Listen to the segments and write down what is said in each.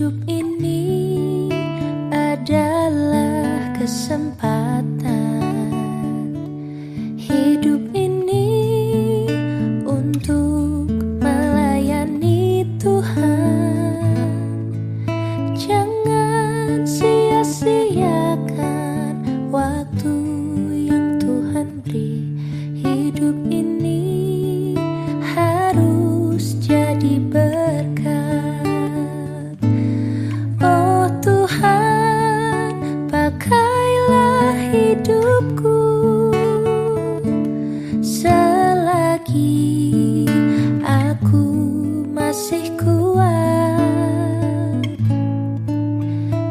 Hidup hidupku Selagi aku masih kuat.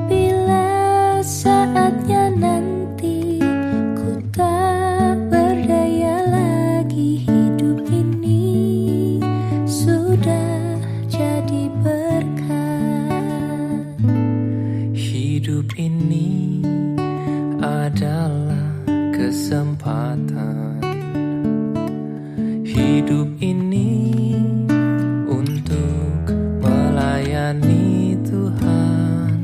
Bila saatnya nanti ku tak berdaya lagi Hidup ini sudah jadi berkat. Hidup ini kesempatan. Hidup ini untuk melayani Tuhan.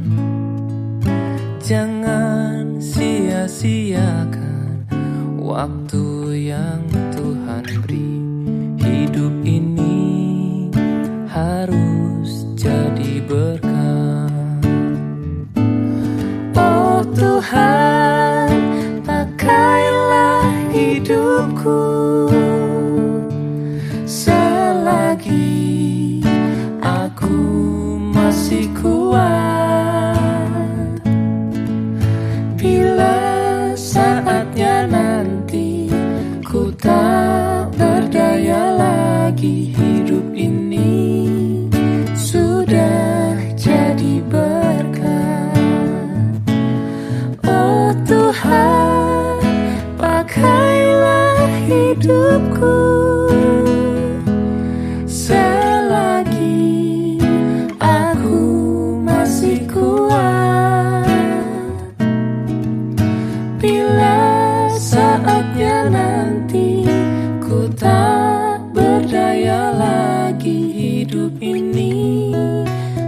Jangan sia-siakan waktu yang Tuhan beri. Hidup ini harus jadi berkat. Oh Tuhan hidupku Selagi aku masih kuat. Bila saatnya nanti Ku tak berdaya lagi Hidup ini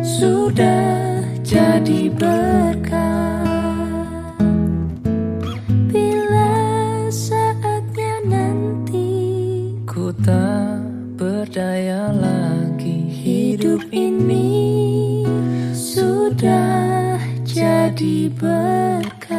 sudah jadi berkat berdaya lagi hidup ini sudah jadi berkat